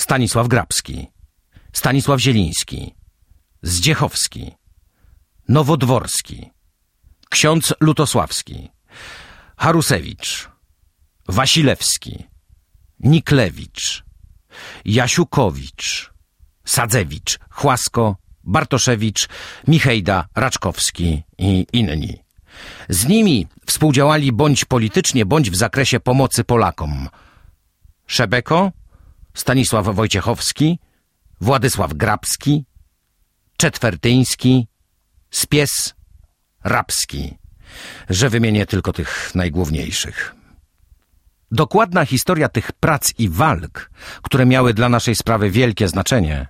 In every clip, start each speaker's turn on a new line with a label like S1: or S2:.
S1: Stanisław Grabski, Stanisław Zieliński, Zdziechowski, Nowodworski, ksiądz Lutosławski, Harusewicz, Wasilewski, Niklewicz, Jasiukowicz, Sadzewicz, Chłasko, Bartoszewicz, Michejda, Raczkowski i inni. Z nimi współdziałali bądź politycznie, bądź w zakresie pomocy Polakom. Szebeko, Stanisław Wojciechowski, Władysław Grabski, Czetwertyński, Spies, Rabski, że wymienię tylko tych najgłówniejszych. Dokładna historia tych prac i walk, które miały dla naszej sprawy wielkie znaczenie,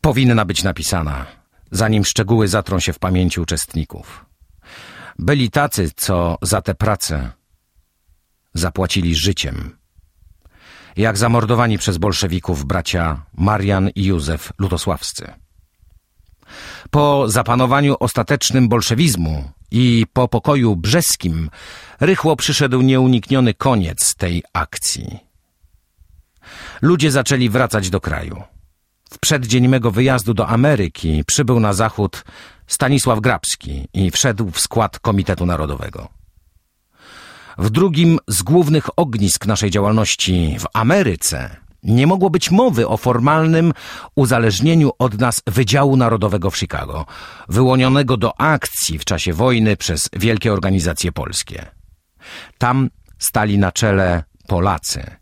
S1: powinna być napisana, zanim szczegóły zatrą się w pamięci uczestników. Byli tacy, co za te prace zapłacili życiem. Jak zamordowani przez bolszewików bracia Marian i Józef Lutosławscy. Po zapanowaniu ostatecznym bolszewizmu i po pokoju brzeskim rychło przyszedł nieunikniony koniec tej akcji. Ludzie zaczęli wracać do kraju. W przeddzień mego wyjazdu do Ameryki przybył na zachód Stanisław Grabski i wszedł w skład Komitetu Narodowego. W drugim z głównych ognisk naszej działalności w Ameryce nie mogło być mowy o formalnym uzależnieniu od nas Wydziału Narodowego w Chicago, wyłonionego do akcji w czasie wojny przez wielkie organizacje polskie. Tam stali na czele Polacy,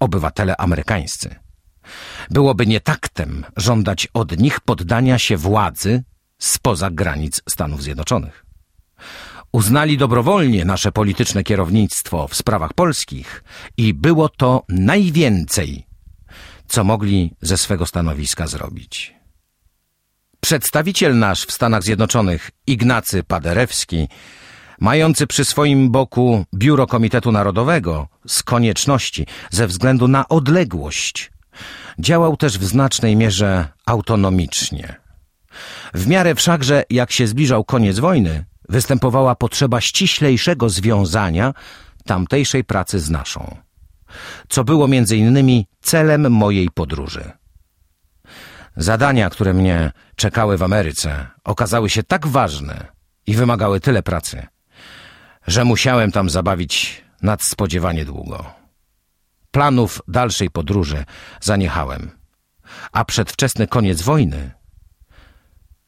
S1: obywatele amerykańscy. Byłoby nietaktem żądać od nich poddania się władzy spoza granic Stanów Zjednoczonych. Uznali dobrowolnie nasze polityczne kierownictwo w sprawach polskich i było to najwięcej, co mogli ze swego stanowiska zrobić. Przedstawiciel nasz w Stanach Zjednoczonych, Ignacy Paderewski, mający przy swoim boku Biuro Komitetu Narodowego z konieczności, ze względu na odległość, działał też w znacznej mierze autonomicznie. W miarę wszakże, jak się zbliżał koniec wojny, występowała potrzeba ściślejszego związania tamtejszej pracy z naszą, co było między innymi celem mojej podróży. Zadania, które mnie czekały w Ameryce, okazały się tak ważne i wymagały tyle pracy, że musiałem tam zabawić nadspodziewanie długo. Planów dalszej podróży zaniechałem, a przedwczesny koniec wojny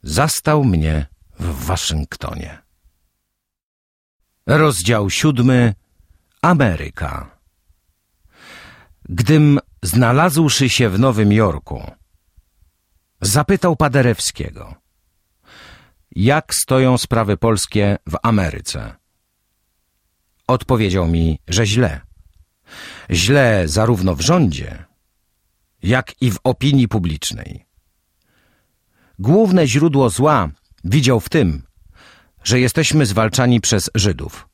S1: zastał mnie w Waszyngtonie. Rozdział siódmy Ameryka Gdym znalazłszy się w Nowym Jorku, zapytał Paderewskiego, jak stoją sprawy polskie w Ameryce. Odpowiedział mi, że źle. Źle zarówno w rządzie, jak i w opinii publicznej. Główne źródło zła widział w tym, że jesteśmy zwalczani przez Żydów,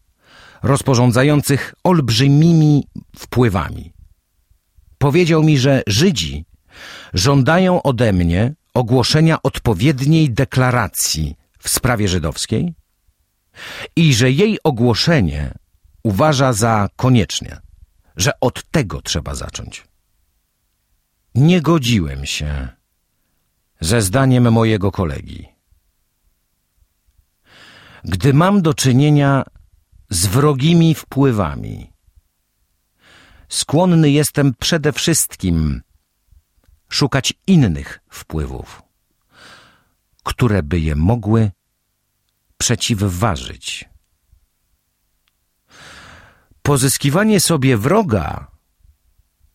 S1: rozporządzających olbrzymimi wpływami. Powiedział mi, że Żydzi żądają ode mnie ogłoszenia odpowiedniej deklaracji w sprawie żydowskiej i że jej ogłoszenie uważa za konieczne, że od tego trzeba zacząć. Nie godziłem się ze zdaniem mojego kolegi gdy mam do czynienia z wrogimi wpływami. Skłonny jestem przede wszystkim szukać innych wpływów, które by je mogły przeciwważyć. Pozyskiwanie sobie wroga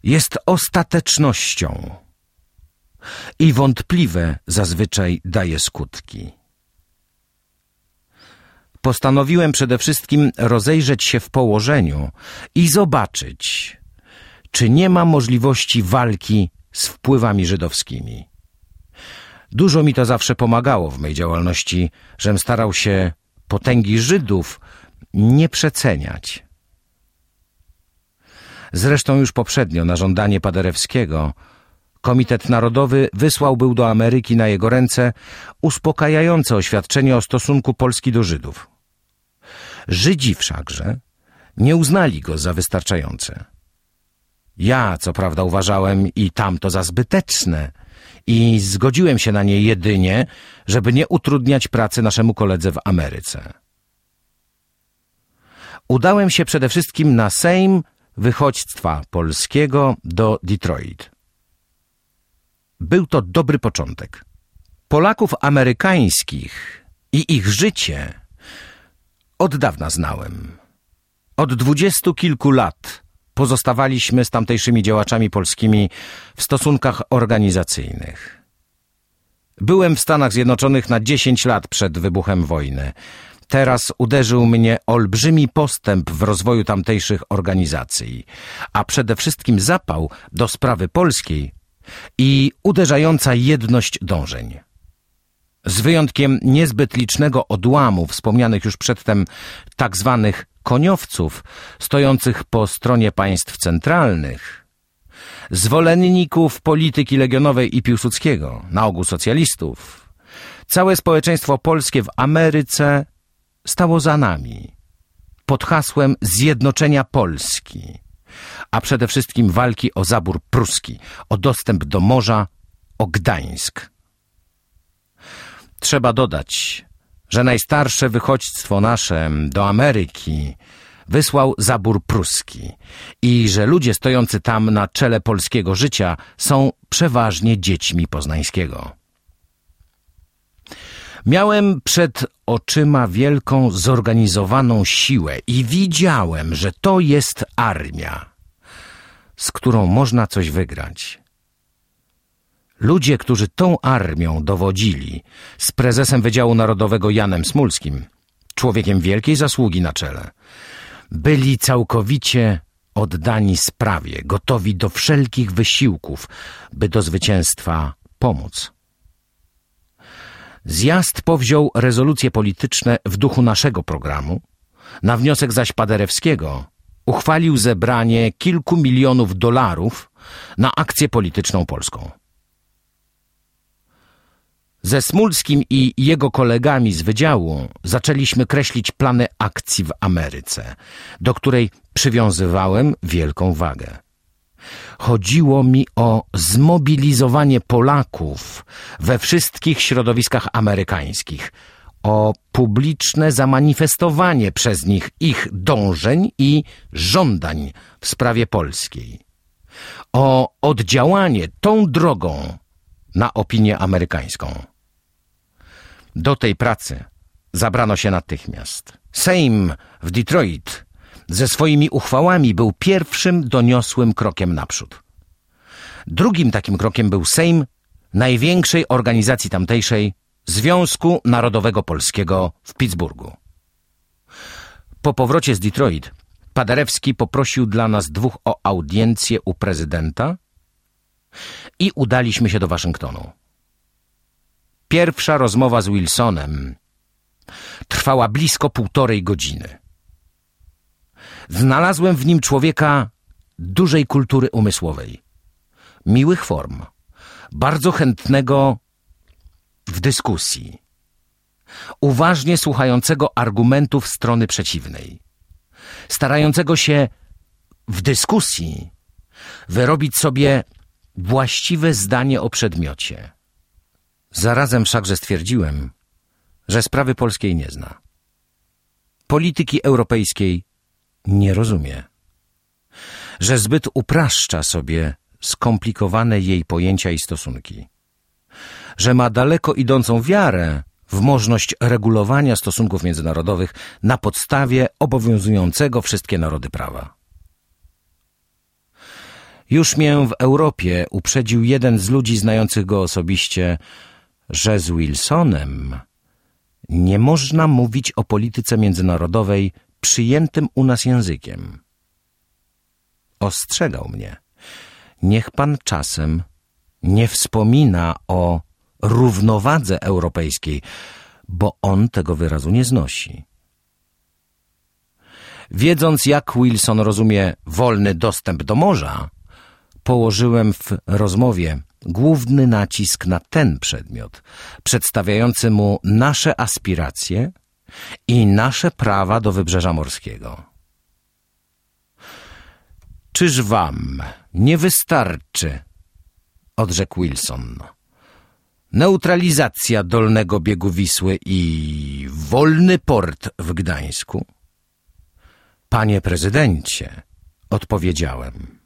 S1: jest ostatecznością i wątpliwe zazwyczaj daje skutki postanowiłem przede wszystkim rozejrzeć się w położeniu i zobaczyć, czy nie ma możliwości walki z wpływami żydowskimi. Dużo mi to zawsze pomagało w mej działalności, żem starał się potęgi Żydów nie przeceniać. Zresztą już poprzednio na żądanie Paderewskiego Komitet Narodowy wysłał był do Ameryki na jego ręce uspokajające oświadczenie o stosunku Polski do Żydów. Żydzi wszakże nie uznali go za wystarczające. Ja, co prawda, uważałem i tamto za zbyteczne i zgodziłem się na nie jedynie, żeby nie utrudniać pracy naszemu koledze w Ameryce. Udałem się przede wszystkim na Sejm Wychodźstwa Polskiego do Detroit. Był to dobry początek. Polaków amerykańskich i ich życie od dawna znałem. Od dwudziestu kilku lat pozostawaliśmy z tamtejszymi działaczami polskimi w stosunkach organizacyjnych. Byłem w Stanach Zjednoczonych na dziesięć lat przed wybuchem wojny. Teraz uderzył mnie olbrzymi postęp w rozwoju tamtejszych organizacji, a przede wszystkim zapał do sprawy polskiej i uderzająca jedność dążeń. Z wyjątkiem niezbyt licznego odłamu wspomnianych już przedtem tak zwanych koniowców stojących po stronie państw centralnych, zwolenników polityki legionowej i Piłsudskiego, na ogół socjalistów, całe społeczeństwo polskie w Ameryce stało za nami pod hasłem zjednoczenia Polski, a przede wszystkim walki o zabór pruski, o dostęp do morza, o Gdańsk. Trzeba dodać, że najstarsze wychodźstwo nasze do Ameryki wysłał zabór pruski i że ludzie stojący tam na czele polskiego życia są przeważnie dziećmi poznańskiego. Miałem przed oczyma wielką, zorganizowaną siłę i widziałem, że to jest armia, z którą można coś wygrać. Ludzie, którzy tą armią dowodzili, z prezesem Wydziału Narodowego Janem Smulskim, człowiekiem wielkiej zasługi na czele, byli całkowicie oddani sprawie, gotowi do wszelkich wysiłków, by do zwycięstwa pomóc. Zjazd powziął rezolucje polityczne w duchu naszego programu, na wniosek zaś Paderewskiego uchwalił zebranie kilku milionów dolarów na akcję polityczną polską. Ze Smulskim i jego kolegami z wydziału zaczęliśmy kreślić plany akcji w Ameryce, do której przywiązywałem wielką wagę. Chodziło mi o zmobilizowanie Polaków we wszystkich środowiskach amerykańskich, o publiczne zamanifestowanie przez nich ich dążeń i żądań w sprawie polskiej, o oddziałanie tą drogą na opinię amerykańską. Do tej pracy zabrano się natychmiast. Sejm w Detroit ze swoimi uchwałami był pierwszym doniosłym krokiem naprzód. Drugim takim krokiem był Sejm największej organizacji tamtejszej Związku Narodowego Polskiego w Pittsburghu. Po powrocie z Detroit Paderewski poprosił dla nas dwóch o audiencję u prezydenta i udaliśmy się do Waszyngtonu. Pierwsza rozmowa z Wilsonem trwała blisko półtorej godziny. Znalazłem w nim człowieka dużej kultury umysłowej, miłych form, bardzo chętnego w dyskusji, uważnie słuchającego argumentów strony przeciwnej, starającego się w dyskusji wyrobić sobie właściwe zdanie o przedmiocie. Zarazem wszakże stwierdziłem, że sprawy polskiej nie zna. Polityki europejskiej nie rozumie. Że zbyt upraszcza sobie skomplikowane jej pojęcia i stosunki. Że ma daleko idącą wiarę w możliwość regulowania stosunków międzynarodowych na podstawie obowiązującego wszystkie narody prawa. Już mię w Europie uprzedził jeden z ludzi znających go osobiście, że z Wilsonem nie można mówić o polityce międzynarodowej przyjętym u nas językiem. Ostrzegał mnie. Niech pan czasem nie wspomina o równowadze europejskiej, bo on tego wyrazu nie znosi. Wiedząc, jak Wilson rozumie wolny dostęp do morza, położyłem w rozmowie główny nacisk na ten przedmiot, przedstawiający mu nasze aspiracje i nasze prawa do wybrzeża morskiego. Czyż wam nie wystarczy, odrzekł Wilson, neutralizacja dolnego biegu Wisły i wolny port w Gdańsku? Panie prezydencie, odpowiedziałem.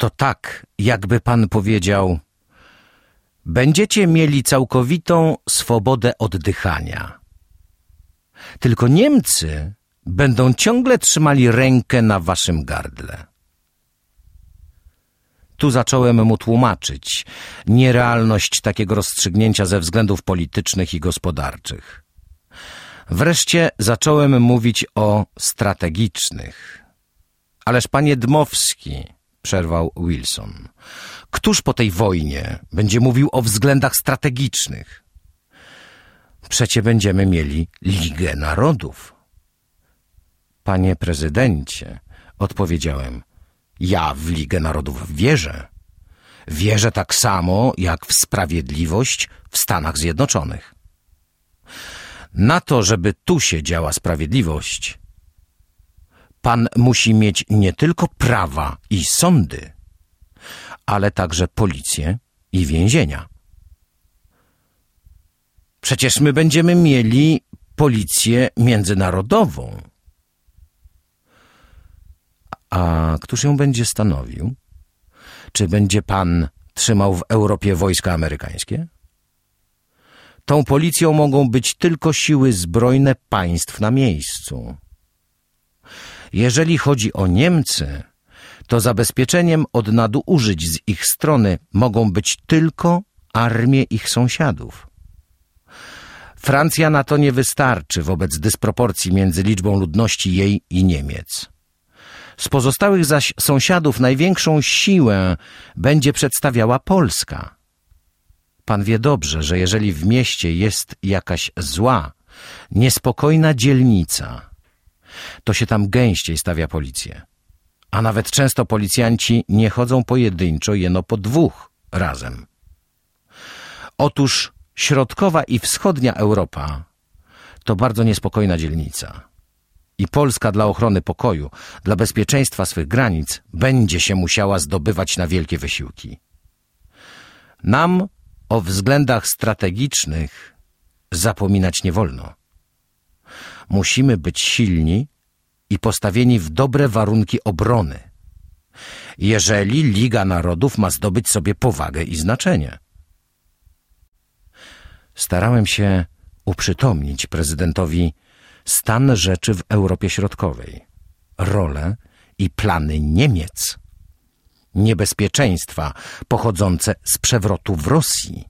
S1: To tak, jakby pan powiedział, będziecie mieli całkowitą swobodę oddychania. Tylko Niemcy będą ciągle trzymali rękę na waszym gardle. Tu zacząłem mu tłumaczyć nierealność takiego rozstrzygnięcia ze względów politycznych i gospodarczych. Wreszcie zacząłem mówić o strategicznych. Ależ panie Dmowski, przerwał Wilson, któż po tej wojnie będzie mówił o względach strategicznych? Przecie będziemy mieli Ligę Narodów. Panie prezydencie, odpowiedziałem, ja w Ligę Narodów wierzę. Wierzę tak samo jak w sprawiedliwość w Stanach Zjednoczonych. Na to, żeby tu się działa sprawiedliwość, pan musi mieć nie tylko prawa i sądy, ale także policję i więzienia. Przecież my będziemy mieli policję międzynarodową. A któż ją będzie stanowił? Czy będzie pan trzymał w Europie wojska amerykańskie? Tą policją mogą być tylko siły zbrojne państw na miejscu. Jeżeli chodzi o Niemcy, to zabezpieczeniem od nadużyć z ich strony mogą być tylko armie ich sąsiadów. Francja na to nie wystarczy wobec dysproporcji między liczbą ludności jej i Niemiec. Z pozostałych zaś sąsiadów największą siłę będzie przedstawiała Polska. Pan wie dobrze, że jeżeli w mieście jest jakaś zła, niespokojna dzielnica, to się tam gęściej stawia policję. A nawet często policjanci nie chodzą pojedynczo, jeno po dwóch razem. Otóż środkowa i wschodnia Europa to bardzo niespokojna dzielnica i Polska dla ochrony pokoju, dla bezpieczeństwa swych granic będzie się musiała zdobywać na wielkie wysiłki. Nam o względach strategicznych zapominać nie wolno. Musimy być silni i postawieni w dobre warunki obrony, jeżeli Liga Narodów ma zdobyć sobie powagę i znaczenie. Starałem się uprzytomnić prezydentowi stan rzeczy w Europie Środkowej, rolę i plany Niemiec, niebezpieczeństwa pochodzące z przewrotu w Rosji,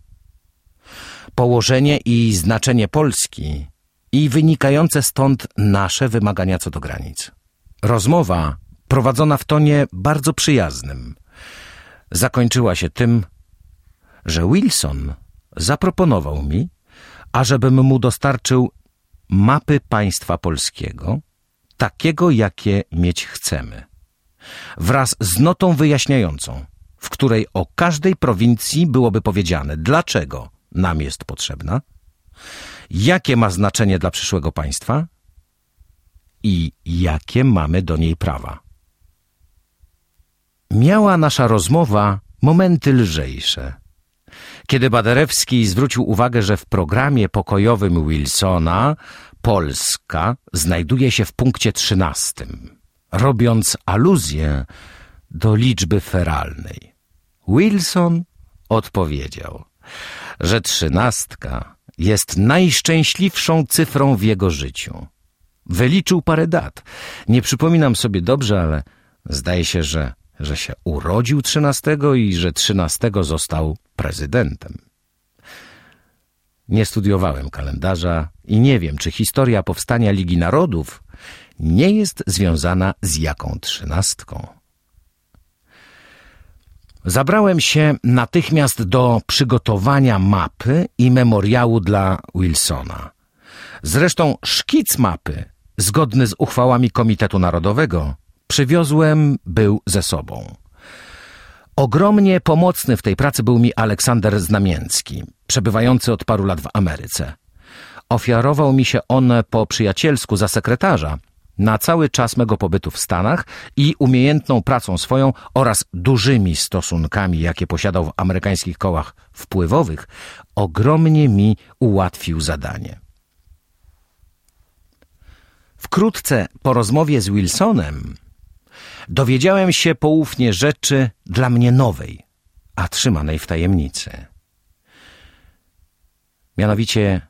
S1: położenie i znaczenie Polski i wynikające stąd nasze wymagania co do granic. Rozmowa, prowadzona w tonie bardzo przyjaznym, zakończyła się tym, że Wilson zaproponował mi, ażebym mu dostarczył mapy państwa polskiego, takiego jakie mieć chcemy, wraz z notą wyjaśniającą, w której o każdej prowincji byłoby powiedziane, dlaczego nam jest potrzebna, jakie ma znaczenie dla przyszłego państwa i jakie mamy do niej prawa. Miała nasza rozmowa momenty lżejsze. Kiedy Baderewski zwrócił uwagę, że w programie pokojowym Wilsona Polska znajduje się w punkcie trzynastym, robiąc aluzję do liczby feralnej. Wilson odpowiedział, że trzynastka jest najszczęśliwszą cyfrą w jego życiu. Wyliczył parę dat. Nie przypominam sobie dobrze, ale zdaje się, że że się urodził 13 i że 13 został prezydentem. Nie studiowałem kalendarza i nie wiem, czy historia powstania Ligi Narodów nie jest związana z jaką trzynastką. Zabrałem się natychmiast do przygotowania mapy i memoriału dla Wilsona. Zresztą szkic mapy, zgodny z uchwałami Komitetu Narodowego, przywiozłem był ze sobą. Ogromnie pomocny w tej pracy był mi Aleksander Znamięcki, przebywający od paru lat w Ameryce. Ofiarował mi się on po przyjacielsku za sekretarza, na cały czas mego pobytu w Stanach i umiejętną pracą swoją oraz dużymi stosunkami, jakie posiadał w amerykańskich kołach wpływowych, ogromnie mi ułatwił zadanie. Wkrótce po rozmowie z Wilsonem dowiedziałem się poufnie rzeczy dla mnie nowej, a trzymanej w tajemnicy. Mianowicie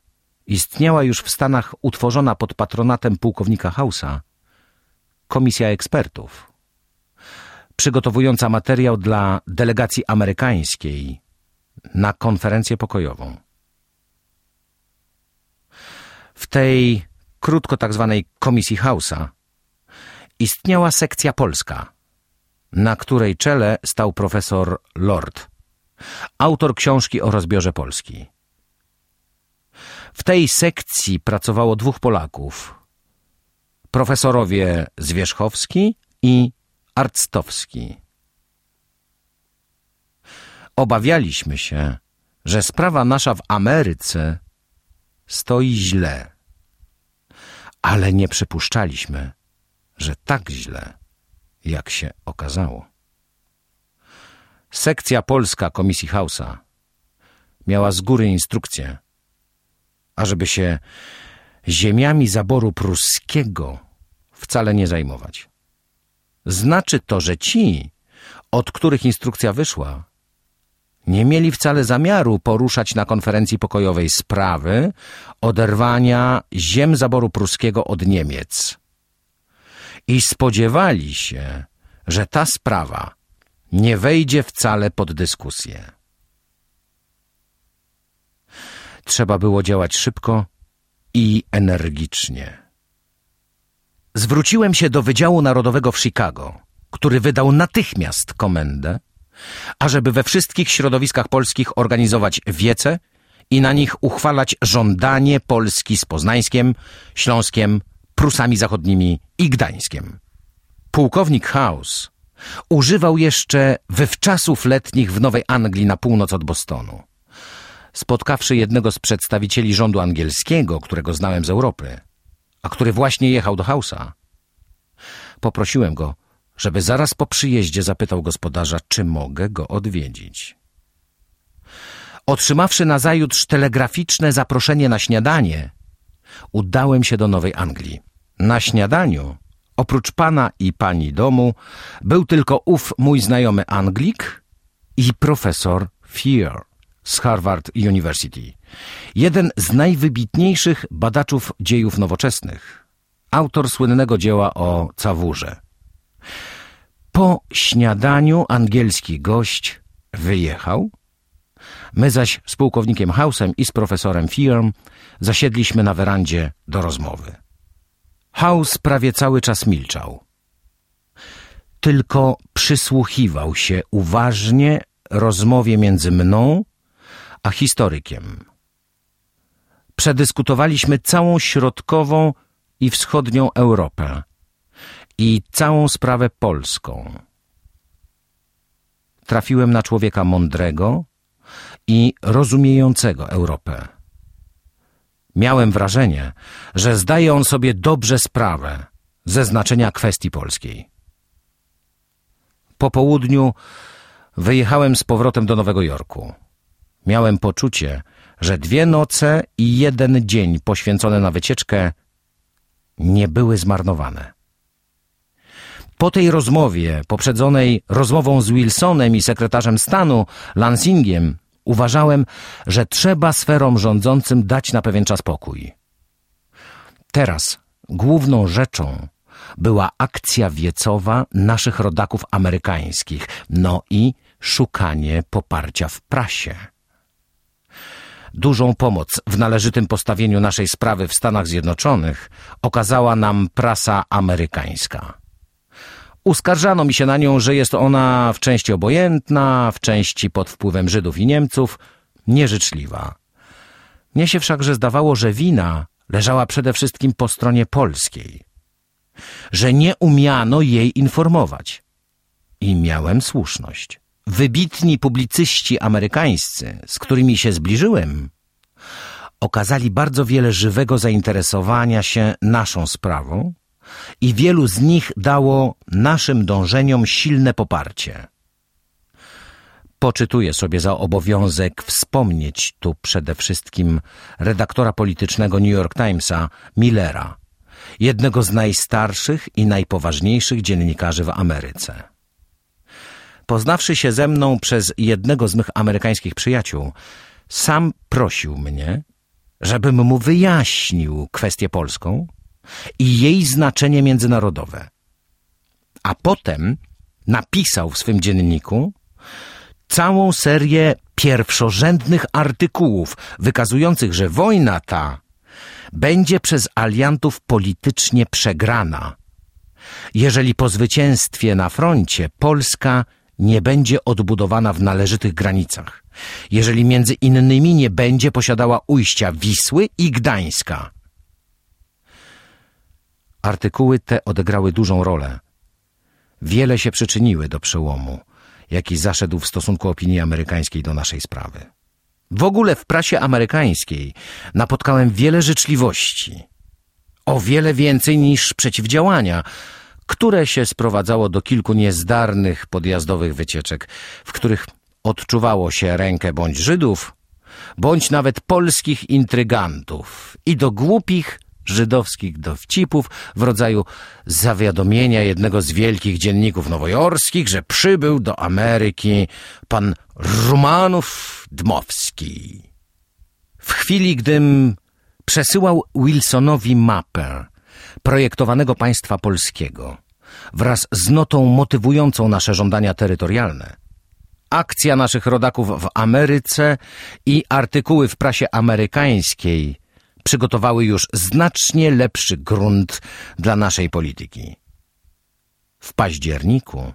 S1: istniała już w Stanach utworzona pod patronatem pułkownika Hausa komisja ekspertów, przygotowująca materiał dla delegacji amerykańskiej na konferencję pokojową. W tej krótko tak zwanej komisji Hausa istniała sekcja polska, na której czele stał profesor Lord, autor książki o rozbiorze Polski. W tej sekcji pracowało dwóch Polaków. Profesorowie Zwierzchowski i Arctowski. Obawialiśmy się, że sprawa nasza w Ameryce stoi źle. Ale nie przypuszczaliśmy, że tak źle, jak się okazało. Sekcja polska Komisji Hausa miała z góry instrukcję, ażeby się ziemiami zaboru pruskiego wcale nie zajmować. Znaczy to, że ci, od których instrukcja wyszła, nie mieli wcale zamiaru poruszać na konferencji pokojowej sprawy oderwania ziem zaboru pruskiego od Niemiec. I spodziewali się, że ta sprawa nie wejdzie wcale pod dyskusję. Trzeba było działać szybko i energicznie. Zwróciłem się do Wydziału Narodowego w Chicago, który wydał natychmiast komendę, ażeby we wszystkich środowiskach polskich organizować wiece i na nich uchwalać żądanie Polski z Poznańskiem, Śląskiem, Prusami Zachodnimi i Gdańskiem. Pułkownik House używał jeszcze wywczasów letnich w Nowej Anglii na północ od Bostonu spotkawszy jednego z przedstawicieli rządu angielskiego, którego znałem z Europy, a który właśnie jechał do Hausa, poprosiłem go, żeby zaraz po przyjeździe zapytał gospodarza, czy mogę go odwiedzić. Otrzymawszy nazajutrz telegraficzne zaproszenie na śniadanie, udałem się do Nowej Anglii. Na śniadaniu, oprócz pana i pani domu, był tylko ów mój znajomy Anglik i profesor Fear z Harvard University. Jeden z najwybitniejszych badaczów dziejów nowoczesnych. Autor słynnego dzieła o Cawurze. Po śniadaniu angielski gość wyjechał. My zaś z pułkownikiem Hausem i z profesorem Firm zasiedliśmy na werandzie do rozmowy. House prawie cały czas milczał. Tylko przysłuchiwał się uważnie rozmowie między mną a historykiem. Przedyskutowaliśmy całą środkową i wschodnią Europę i całą sprawę polską. Trafiłem na człowieka mądrego i rozumiejącego Europę. Miałem wrażenie, że zdaje on sobie dobrze sprawę ze znaczenia kwestii polskiej. Po południu wyjechałem z powrotem do Nowego Jorku. Miałem poczucie, że dwie noce i jeden dzień poświęcone na wycieczkę nie były zmarnowane. Po tej rozmowie, poprzedzonej rozmową z Wilsonem i sekretarzem stanu Lansingiem, uważałem, że trzeba sferom rządzącym dać na pewien czas pokój. Teraz główną rzeczą była akcja wiecowa naszych rodaków amerykańskich, no i szukanie poparcia w prasie. Dużą pomoc w należytym postawieniu naszej sprawy w Stanach Zjednoczonych okazała nam prasa amerykańska. Uskarżano mi się na nią, że jest ona w części obojętna, w części pod wpływem Żydów i Niemców, nieżyczliwa. Mnie się wszakże zdawało, że wina leżała przede wszystkim po stronie polskiej, że nie umiano jej informować. I miałem słuszność wybitni publicyści amerykańscy, z którymi się zbliżyłem, okazali bardzo wiele żywego zainteresowania się naszą sprawą i wielu z nich dało naszym dążeniom silne poparcie. Poczytuję sobie za obowiązek wspomnieć tu przede wszystkim redaktora politycznego New York Timesa, Millera, jednego z najstarszych i najpoważniejszych dziennikarzy w Ameryce. Poznawszy się ze mną przez jednego z mych amerykańskich przyjaciół, sam prosił mnie, żebym mu wyjaśnił kwestię polską i jej znaczenie międzynarodowe. A potem napisał w swym dzienniku całą serię pierwszorzędnych artykułów wykazujących, że wojna ta będzie przez aliantów politycznie przegrana, jeżeli po zwycięstwie na froncie Polska nie będzie odbudowana w należytych granicach, jeżeli między innymi nie będzie posiadała ujścia Wisły i Gdańska. Artykuły te odegrały dużą rolę. Wiele się przyczyniły do przełomu, jaki zaszedł w stosunku opinii amerykańskiej do naszej sprawy. W ogóle w prasie amerykańskiej napotkałem wiele życzliwości. O wiele więcej niż przeciwdziałania, które się sprowadzało do kilku niezdarnych podjazdowych wycieczek, w których odczuwało się rękę bądź Żydów, bądź nawet polskich intrygantów i do głupich żydowskich dowcipów w rodzaju zawiadomienia jednego z wielkich dzienników nowojorskich, że przybył do Ameryki pan Rumanów Dmowski. W chwili, gdym przesyłał Wilsonowi mapę projektowanego państwa polskiego wraz z notą motywującą nasze żądania terytorialne, akcja naszych rodaków w Ameryce i artykuły w prasie amerykańskiej przygotowały już znacznie lepszy grunt dla naszej polityki. W październiku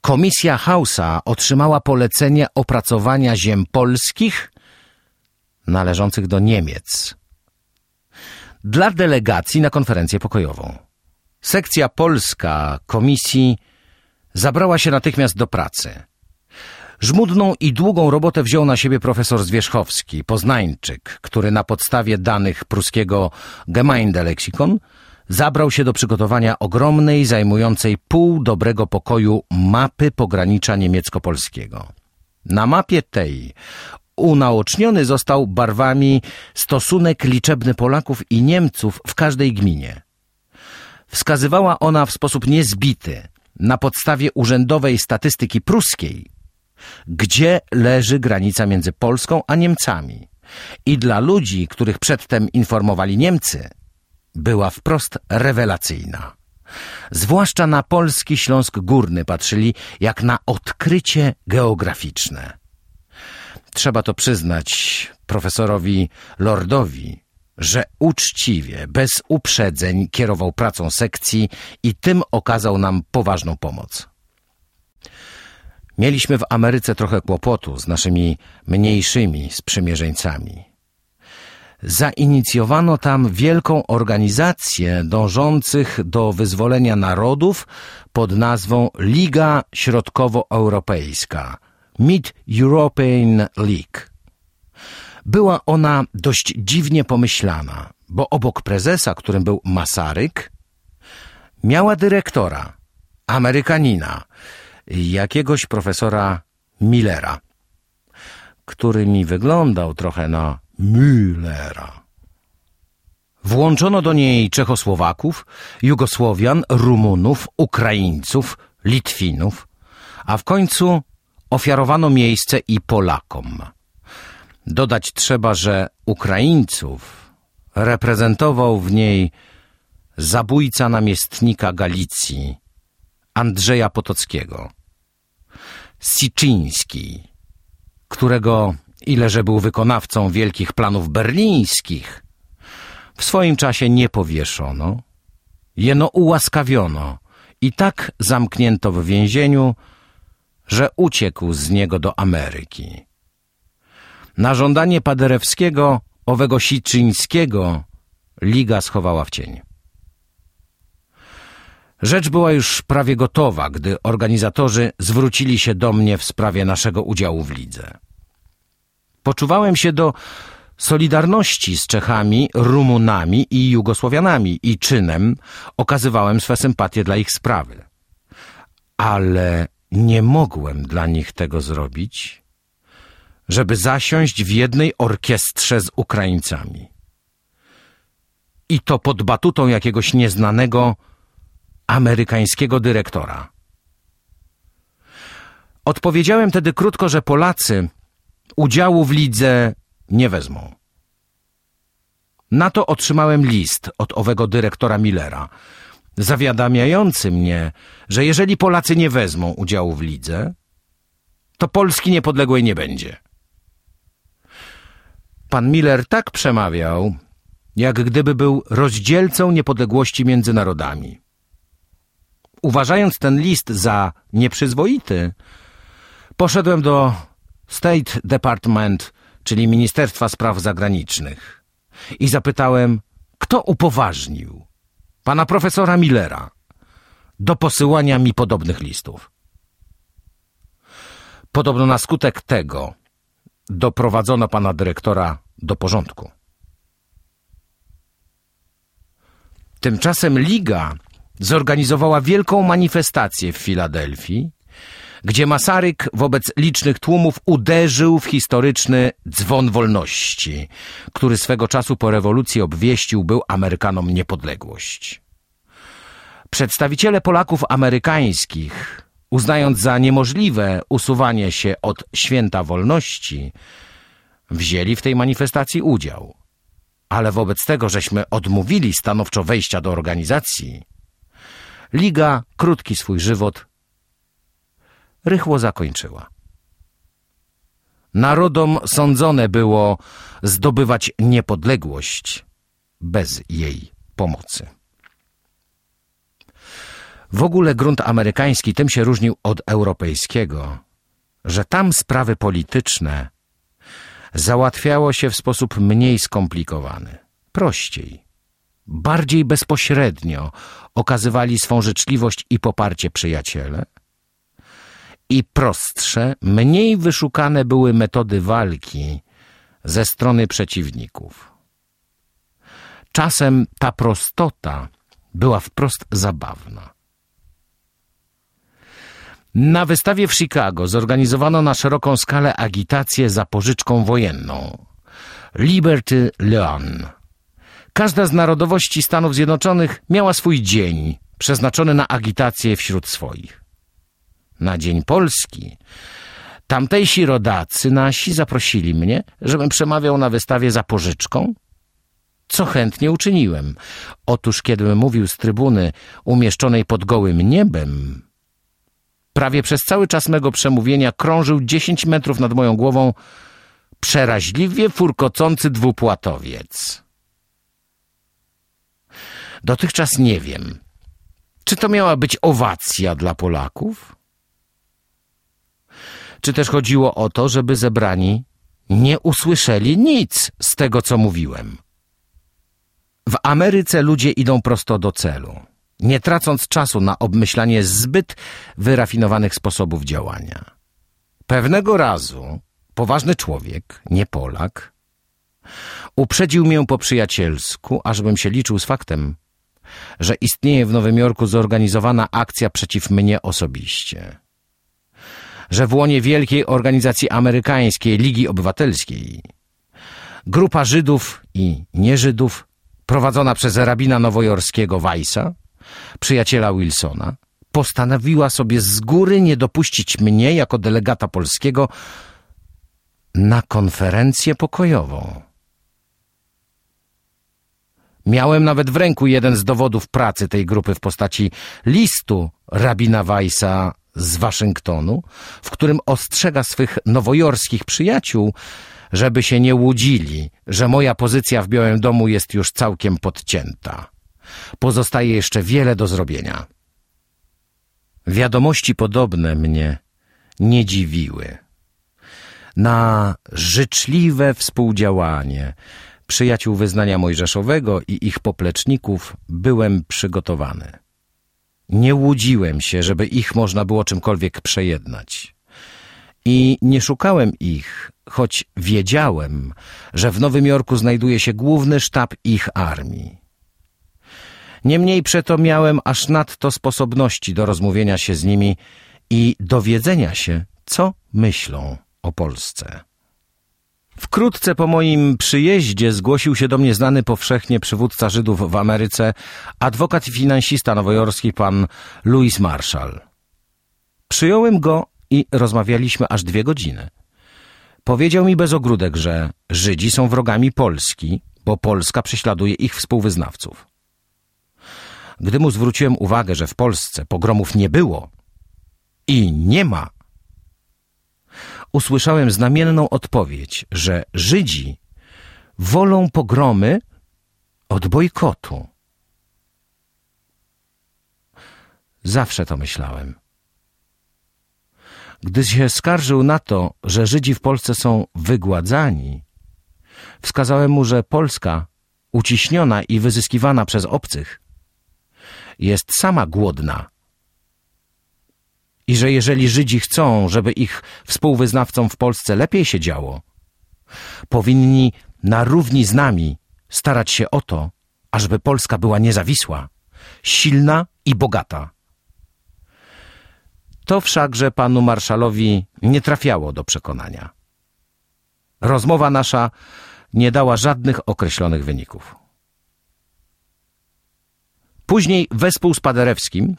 S1: Komisja Hausa otrzymała polecenie opracowania ziem polskich należących do Niemiec dla delegacji na konferencję pokojową. Sekcja polska komisji zabrała się natychmiast do pracy. Żmudną i długą robotę wziął na siebie profesor Zwierzchowski, poznańczyk, który na podstawie danych pruskiego Gemeinde-Lexikon zabrał się do przygotowania ogromnej, zajmującej pół dobrego pokoju mapy pogranicza niemiecko-polskiego. Na mapie tej unaoczniony został barwami stosunek liczebny Polaków i Niemców w każdej gminie. Wskazywała ona w sposób niezbity, na podstawie urzędowej statystyki pruskiej, gdzie leży granica między Polską a Niemcami. I dla ludzi, których przedtem informowali Niemcy, była wprost rewelacyjna. Zwłaszcza na polski Śląsk Górny patrzyli jak na odkrycie geograficzne. Trzeba to przyznać profesorowi Lordowi, że uczciwie, bez uprzedzeń kierował pracą sekcji i tym okazał nam poważną pomoc. Mieliśmy w Ameryce trochę kłopotu z naszymi mniejszymi sprzymierzeńcami. Zainicjowano tam wielką organizację dążących do wyzwolenia narodów pod nazwą Liga Środkowoeuropejska Mid-European League. Była ona dość dziwnie pomyślana, bo obok prezesa, którym był Masaryk, miała dyrektora, Amerykanina, jakiegoś profesora Millera, który mi wyglądał trochę na Müllera. Włączono do niej Czechosłowaków, Jugosłowian, Rumunów, Ukraińców, Litwinów, a w końcu ofiarowano miejsce i Polakom. Dodać trzeba, że Ukraińców reprezentował w niej zabójca namiestnika Galicji, Andrzeja Potockiego. Siczyński, którego, ileże był wykonawcą wielkich planów berlińskich, w swoim czasie nie powieszono, jeno ułaskawiono i tak zamknięto w więzieniu, że uciekł z niego do Ameryki. Na żądanie Paderewskiego, owego Siczyńskiego, Liga schowała w cień. Rzecz była już prawie gotowa, gdy organizatorzy zwrócili się do mnie w sprawie naszego udziału w lidze. Poczuwałem się do solidarności z Czechami, Rumunami i Jugosłowianami i czynem okazywałem swe sympatie dla ich sprawy. Ale nie mogłem dla nich tego zrobić, żeby zasiąść w jednej orkiestrze z Ukraińcami. I to pod batutą jakiegoś nieznanego amerykańskiego dyrektora. Odpowiedziałem tedy krótko, że Polacy udziału w lidze nie wezmą. Na to otrzymałem list od owego dyrektora Millera, zawiadamiający mnie, że jeżeli Polacy nie wezmą udziału w lidze, to Polski niepodległej nie będzie. Pan Miller tak przemawiał, jak gdyby był rozdzielcą niepodległości między narodami. Uważając ten list za nieprzyzwoity, poszedłem do State Department, czyli Ministerstwa Spraw Zagranicznych i zapytałem, kto upoważnił pana profesora Millera do posyłania mi podobnych listów. Podobno na skutek tego doprowadzono pana dyrektora do porządku. Tymczasem Liga zorganizowała wielką manifestację w Filadelfii, gdzie Masaryk wobec licznych tłumów uderzył w historyczny dzwon wolności, który swego czasu po rewolucji obwieścił był Amerykanom niepodległość. Przedstawiciele Polaków amerykańskich, uznając za niemożliwe usuwanie się od święta wolności, wzięli w tej manifestacji udział. Ale wobec tego, żeśmy odmówili stanowczo wejścia do organizacji, Liga krótki swój żywot rychło zakończyła. Narodom sądzone było zdobywać niepodległość bez jej pomocy. W ogóle grunt amerykański tym się różnił od europejskiego, że tam sprawy polityczne załatwiało się w sposób mniej skomplikowany, prościej, bardziej bezpośrednio okazywali swą życzliwość i poparcie przyjaciele – i prostsze, mniej wyszukane były metody walki ze strony przeciwników. Czasem ta prostota była wprost zabawna. Na wystawie w Chicago zorganizowano na szeroką skalę agitację za pożyczką wojenną. Liberty Leon. Każda z narodowości Stanów Zjednoczonych miała swój dzień przeznaczony na agitację wśród swoich na Dzień Polski, tamtejsi rodacy nasi zaprosili mnie, żebym przemawiał na wystawie za pożyczką, co chętnie uczyniłem. Otóż kiedym mówił z trybuny umieszczonej pod gołym niebem, prawie przez cały czas mego przemówienia krążył dziesięć metrów nad moją głową przeraźliwie furkocący dwupłatowiec. Dotychczas nie wiem, czy to miała być owacja dla Polaków? Czy też chodziło o to, żeby zebrani nie usłyszeli nic z tego, co mówiłem. W Ameryce ludzie idą prosto do celu, nie tracąc czasu na obmyślanie zbyt wyrafinowanych sposobów działania. Pewnego razu poważny człowiek, nie Polak, uprzedził mię po przyjacielsku, ażebym się liczył z faktem, że istnieje w Nowym Jorku zorganizowana akcja przeciw mnie osobiście że w łonie wielkiej organizacji amerykańskiej Ligi Obywatelskiej grupa Żydów i nieżydów prowadzona przez rabina nowojorskiego Weissa, przyjaciela Wilsona, postanowiła sobie z góry nie dopuścić mnie jako delegata polskiego na konferencję pokojową. Miałem nawet w ręku jeden z dowodów pracy tej grupy w postaci listu rabina Weissa z Waszyngtonu, w którym ostrzega swych nowojorskich przyjaciół, żeby się nie łudzili, że moja pozycja w Białym Domu jest już całkiem podcięta. Pozostaje jeszcze wiele do zrobienia. Wiadomości podobne mnie nie dziwiły. Na życzliwe współdziałanie przyjaciół wyznania mojżeszowego i ich popleczników byłem przygotowany. Nie łudziłem się, żeby ich można było czymkolwiek przejednać. I nie szukałem ich, choć wiedziałem, że w Nowym Jorku znajduje się główny sztab ich armii. Niemniej przeto miałem aż nadto sposobności do rozmówienia się z nimi i dowiedzenia się, co myślą o Polsce. Wkrótce po moim przyjeździe zgłosił się do mnie znany powszechnie przywódca Żydów w Ameryce, adwokat i finansista nowojorski pan Louis Marshall. Przyjąłem go i rozmawialiśmy aż dwie godziny. Powiedział mi bez ogródek, że Żydzi są wrogami Polski, bo Polska prześladuje ich współwyznawców. Gdy mu zwróciłem uwagę, że w Polsce pogromów nie było i nie ma, usłyszałem znamienną odpowiedź, że Żydzi wolą pogromy od bojkotu. Zawsze to myślałem. Gdy się skarżył na to, że Żydzi w Polsce są wygładzani, wskazałem mu, że Polska, uciśniona i wyzyskiwana przez obcych, jest sama głodna i że jeżeli Żydzi chcą, żeby ich współwyznawcom w Polsce lepiej się działo, powinni na równi z nami starać się o to, ażeby Polska była niezawisła, silna i bogata. To wszakże panu marszalowi nie trafiało do przekonania. Rozmowa nasza nie dała żadnych określonych wyników. Później wespół z Paderewskim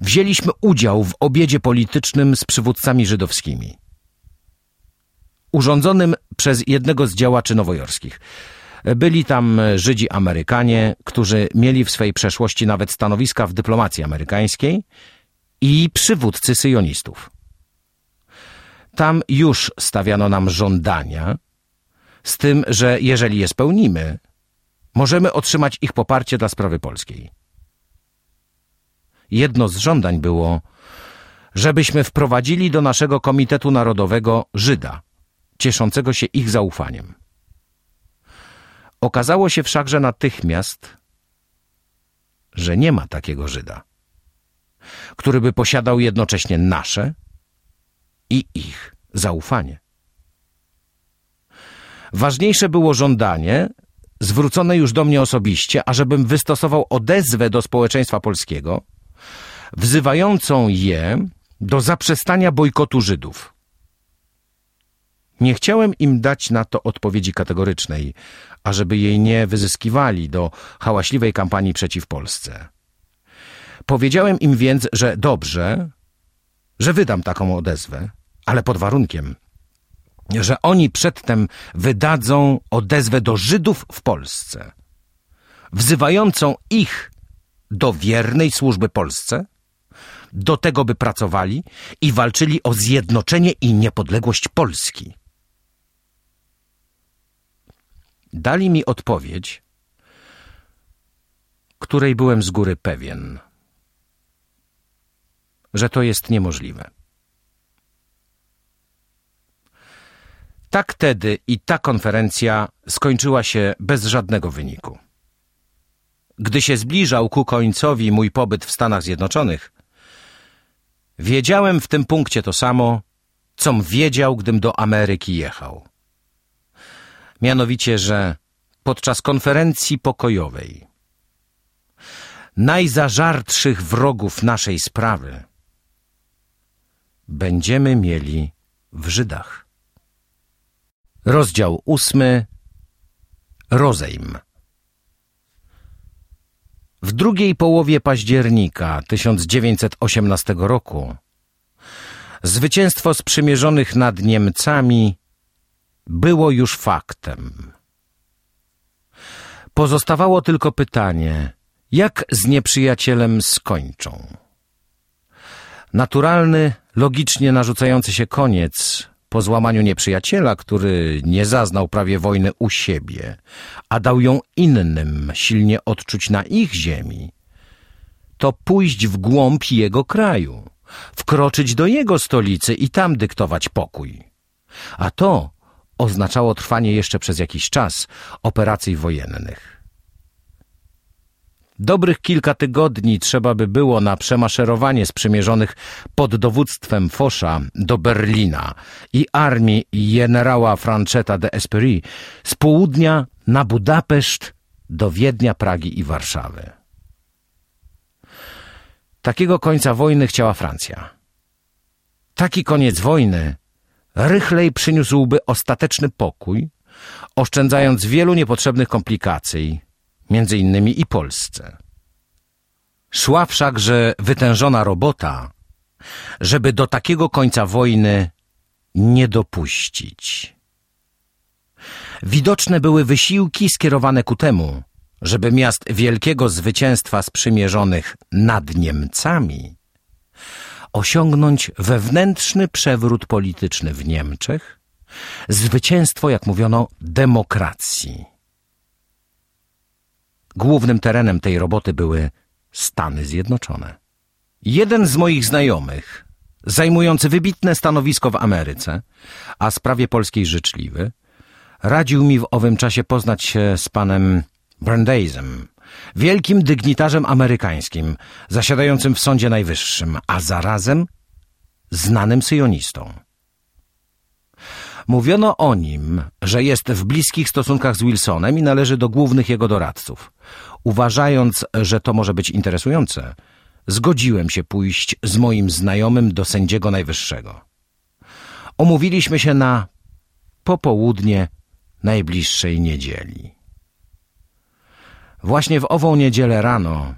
S1: wzięliśmy udział w obiedzie politycznym z przywódcami żydowskimi. Urządzonym przez jednego z działaczy nowojorskich. Byli tam Żydzi Amerykanie, którzy mieli w swej przeszłości nawet stanowiska w dyplomacji amerykańskiej i przywódcy syjonistów. Tam już stawiano nam żądania, z tym, że jeżeli je spełnimy, możemy otrzymać ich poparcie dla sprawy polskiej. Jedno z żądań było, żebyśmy wprowadzili do naszego Komitetu Narodowego Żyda, cieszącego się ich zaufaniem. Okazało się wszakże natychmiast, że nie ma takiego Żyda, który by posiadał jednocześnie nasze i ich zaufanie. Ważniejsze było żądanie, zwrócone już do mnie osobiście, ażebym wystosował odezwę do społeczeństwa polskiego, wzywającą je do zaprzestania bojkotu Żydów. Nie chciałem im dać na to odpowiedzi kategorycznej, ażeby jej nie wyzyskiwali do hałaśliwej kampanii przeciw Polsce. Powiedziałem im więc, że dobrze, że wydam taką odezwę, ale pod warunkiem, że oni przedtem wydadzą odezwę do Żydów w Polsce, wzywającą ich do wiernej służby Polsce, do tego, by pracowali i walczyli o zjednoczenie i niepodległość Polski. Dali mi odpowiedź, której byłem z góry pewien, że to jest niemożliwe. Tak tedy i ta konferencja skończyła się bez żadnego wyniku. Gdy się zbliżał ku końcowi mój pobyt w Stanach Zjednoczonych, wiedziałem w tym punkcie to samo, com wiedział, gdym do Ameryki jechał. Mianowicie, że podczas konferencji pokojowej najzażartszych wrogów naszej sprawy będziemy mieli w Żydach. Rozdział ósmy Rozejm w drugiej połowie października 1918 roku zwycięstwo sprzymierzonych nad Niemcami było już faktem. Pozostawało tylko pytanie, jak z nieprzyjacielem skończą. Naturalny, logicznie narzucający się koniec po złamaniu nieprzyjaciela, który nie zaznał prawie wojny u siebie, a dał ją innym silnie odczuć na ich ziemi, to pójść w głąb jego kraju, wkroczyć do jego stolicy i tam dyktować pokój. A to oznaczało trwanie jeszcze przez jakiś czas operacji wojennych. Dobrych kilka tygodni trzeba by było na przemaszerowanie sprzymierzonych pod dowództwem Fosza do Berlina i armii generała Franchetta de Espery z południa na Budapeszt do Wiednia, Pragi i Warszawy. Takiego końca wojny chciała Francja. Taki koniec wojny rychlej przyniósłby ostateczny pokój, oszczędzając wielu niepotrzebnych komplikacji, między innymi i Polsce. Szła wszakże wytężona robota, żeby do takiego końca wojny nie dopuścić. Widoczne były wysiłki skierowane ku temu, żeby miast wielkiego zwycięstwa sprzymierzonych nad Niemcami osiągnąć wewnętrzny przewrót polityczny w Niemczech, zwycięstwo, jak mówiono, demokracji. Głównym terenem tej roboty były Stany Zjednoczone. Jeden z moich znajomych, zajmujący wybitne stanowisko w Ameryce, a sprawie polskiej życzliwy, radził mi w owym czasie poznać się z panem Brandeisem, wielkim dygnitarzem amerykańskim, zasiadającym w Sądzie Najwyższym, a zarazem znanym syjonistą. Mówiono o nim, że jest w bliskich stosunkach z Wilsonem i należy do głównych jego doradców. Uważając, że to może być interesujące, zgodziłem się pójść z moim znajomym do sędziego najwyższego. Omówiliśmy się na popołudnie najbliższej niedzieli. Właśnie w ową niedzielę rano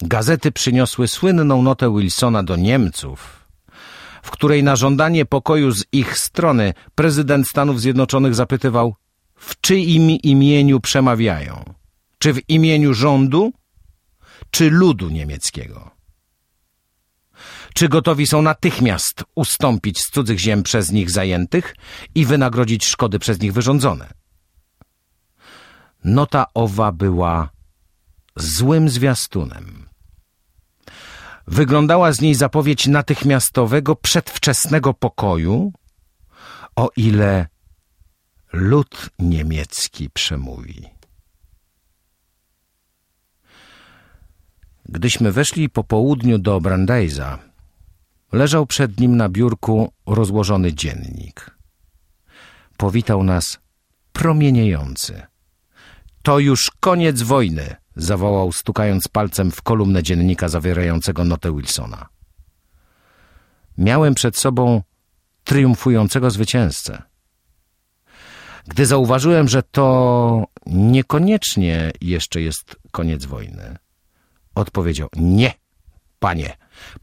S1: gazety przyniosły słynną notę Wilsona do Niemców, w której na żądanie pokoju z ich strony prezydent Stanów Zjednoczonych zapytywał, w czyim imieniu przemawiają? Czy w imieniu rządu, czy ludu niemieckiego? Czy gotowi są natychmiast ustąpić z cudzych ziem przez nich zajętych i wynagrodzić szkody przez nich wyrządzone? Nota owa była złym zwiastunem. Wyglądała z niej zapowiedź natychmiastowego, przedwczesnego pokoju, o ile lud niemiecki przemówi. Gdyśmy weszli po południu do Brandeisa, leżał przed nim na biurku rozłożony dziennik. Powitał nas promieniejący. To już koniec wojny, zawołał stukając palcem w kolumnę dziennika zawierającego notę Wilsona. Miałem przed sobą triumfującego zwycięzcę. Gdy zauważyłem, że to niekoniecznie jeszcze jest koniec wojny, odpowiedział: Nie, panie,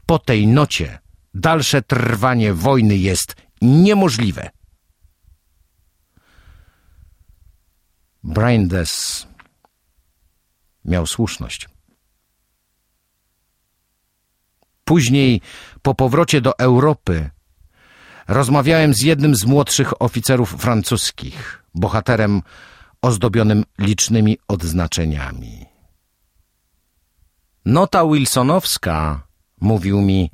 S1: po tej nocie dalsze trwanie wojny jest niemożliwe. Brandes miał słuszność. Później, po powrocie do Europy, rozmawiałem z jednym z młodszych oficerów francuskich, bohaterem ozdobionym licznymi odznaczeniami. Nota Wilsonowska, mówił mi,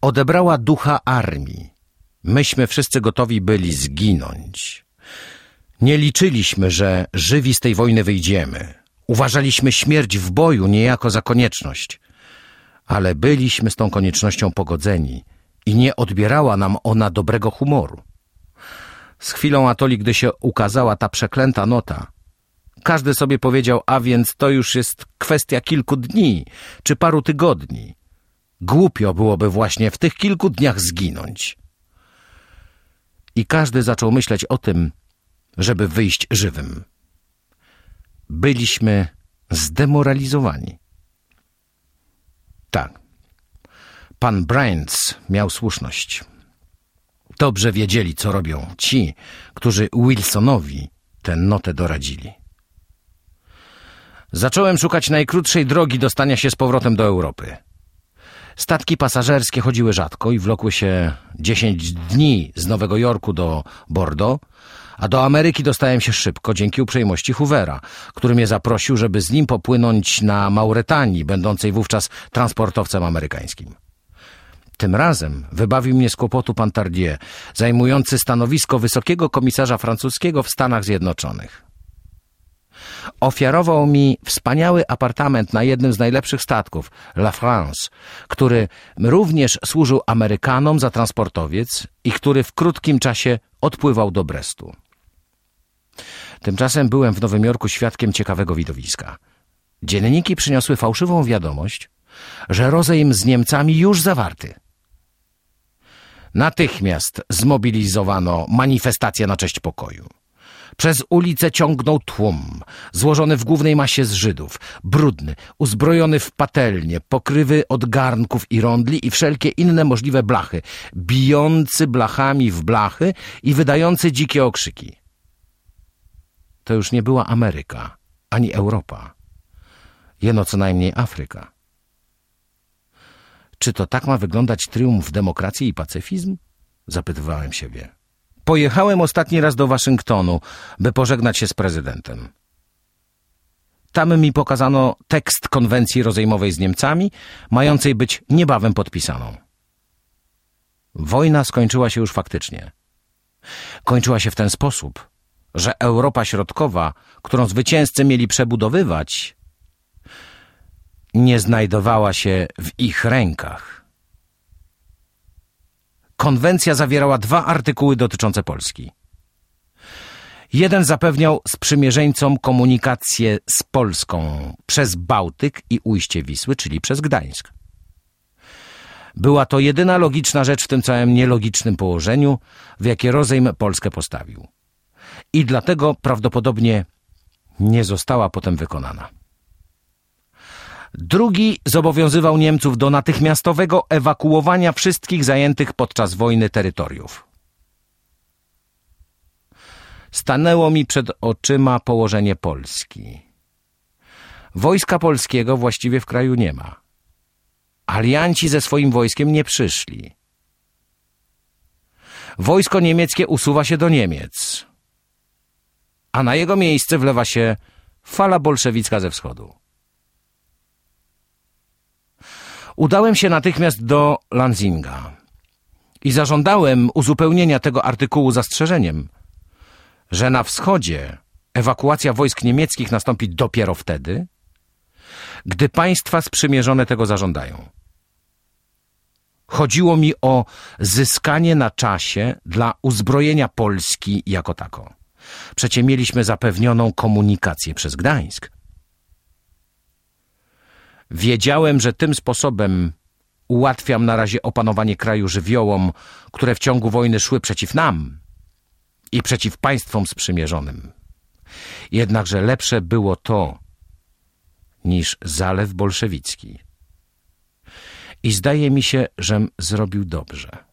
S1: odebrała ducha armii. Myśmy wszyscy gotowi byli zginąć. Nie liczyliśmy, że żywi z tej wojny wyjdziemy. Uważaliśmy śmierć w boju niejako za konieczność. Ale byliśmy z tą koniecznością pogodzeni i nie odbierała nam ona dobrego humoru. Z chwilą atoli, gdy się ukazała ta przeklęta nota, każdy sobie powiedział, a więc to już jest kwestia kilku dni czy paru tygodni. Głupio byłoby właśnie w tych kilku dniach zginąć. I każdy zaczął myśleć o tym, żeby wyjść żywym. Byliśmy zdemoralizowani. Tak. Pan Bryant miał słuszność. Dobrze wiedzieli, co robią ci, którzy Wilsonowi tę notę doradzili. Zacząłem szukać najkrótszej drogi dostania się z powrotem do Europy. Statki pasażerskie chodziły rzadko i wlokły się dziesięć dni z Nowego Jorku do Bordeaux, a do Ameryki dostałem się szybko dzięki uprzejmości Hoovera, który mnie zaprosił, żeby z nim popłynąć na Mauretanii, będącej wówczas transportowcem amerykańskim. Tym razem wybawił mnie z kłopotu pan Tardieu, zajmujący stanowisko wysokiego komisarza francuskiego w Stanach Zjednoczonych. Ofiarował mi wspaniały apartament na jednym z najlepszych statków, La France, który również służył Amerykanom za transportowiec i który w krótkim czasie odpływał do Brestu. Tymczasem byłem w Nowym Jorku świadkiem ciekawego widowiska. Dzienniki przyniosły fałszywą wiadomość, że rozejm z Niemcami już zawarty. Natychmiast zmobilizowano manifestację na cześć pokoju. Przez ulicę ciągnął tłum, złożony w głównej masie z Żydów, brudny, uzbrojony w patelnie, pokrywy od garnków i rondli i wszelkie inne możliwe blachy, bijący blachami w blachy i wydający dzikie okrzyki. To już nie była Ameryka, ani Europa. Jeno co najmniej Afryka. Czy to tak ma wyglądać triumf demokracji i pacyfizm? Zapytywałem siebie. Pojechałem ostatni raz do Waszyngtonu, by pożegnać się z prezydentem. Tam mi pokazano tekst konwencji rozejmowej z Niemcami, mającej być niebawem podpisaną. Wojna skończyła się już faktycznie. Kończyła się w ten sposób, że Europa Środkowa, którą zwycięzcy mieli przebudowywać, nie znajdowała się w ich rękach. Konwencja zawierała dwa artykuły dotyczące Polski. Jeden zapewniał sprzymierzeńcom komunikację z Polską przez Bałtyk i ujście Wisły, czyli przez Gdańsk. Była to jedyna logiczna rzecz w tym całym nielogicznym położeniu, w jakie rozejm Polskę postawił. I dlatego prawdopodobnie nie została potem wykonana. Drugi zobowiązywał Niemców do natychmiastowego ewakuowania wszystkich zajętych podczas wojny terytoriów. Stanęło mi przed oczyma położenie Polski. Wojska polskiego właściwie w kraju nie ma. Alianci ze swoim wojskiem nie przyszli. Wojsko niemieckie usuwa się do Niemiec, a na jego miejsce wlewa się fala bolszewicka ze wschodu. Udałem się natychmiast do Lanzinga i zażądałem uzupełnienia tego artykułu zastrzeżeniem, że na wschodzie ewakuacja wojsk niemieckich nastąpi dopiero wtedy, gdy państwa sprzymierzone tego zażądają. Chodziło mi o zyskanie na czasie dla uzbrojenia Polski jako tako. Przecie mieliśmy zapewnioną komunikację przez Gdańsk. Wiedziałem, że tym sposobem ułatwiam na razie opanowanie kraju żywiołom, które w ciągu wojny szły przeciw nam i przeciw państwom sprzymierzonym. Jednakże lepsze było to niż zalew bolszewicki. I zdaje mi się, żem zrobił dobrze.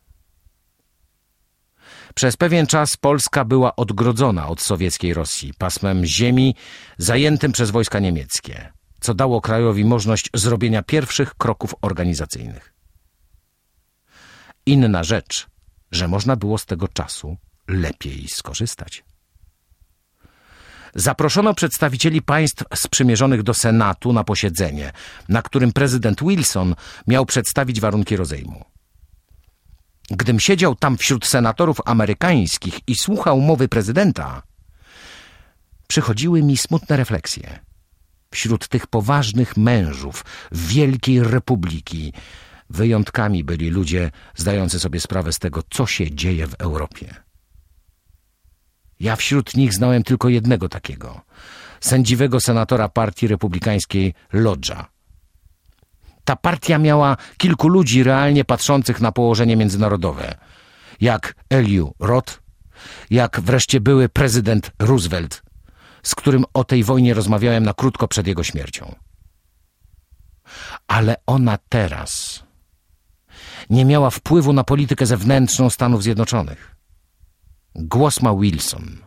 S1: Przez pewien czas Polska była odgrodzona od sowieckiej Rosji pasmem ziemi zajętym przez wojska niemieckie co dało krajowi możliwość zrobienia pierwszych kroków organizacyjnych. Inna rzecz, że można było z tego czasu lepiej skorzystać. Zaproszono przedstawicieli państw sprzymierzonych do Senatu na posiedzenie, na którym prezydent Wilson miał przedstawić warunki rozejmu. Gdym siedział tam wśród senatorów amerykańskich i słuchał mowy prezydenta, przychodziły mi smutne refleksje wśród tych poważnych mężów Wielkiej Republiki wyjątkami byli ludzie zdający sobie sprawę z tego, co się dzieje w Europie. Ja wśród nich znałem tylko jednego takiego, sędziwego senatora partii republikańskiej Lodża. Ta partia miała kilku ludzi realnie patrzących na położenie międzynarodowe, jak Eliu Roth, jak wreszcie były prezydent Roosevelt, z którym o tej wojnie rozmawiałem na krótko przed jego śmiercią. Ale ona teraz nie miała wpływu na politykę zewnętrzną Stanów Zjednoczonych. Głos ma Wilson.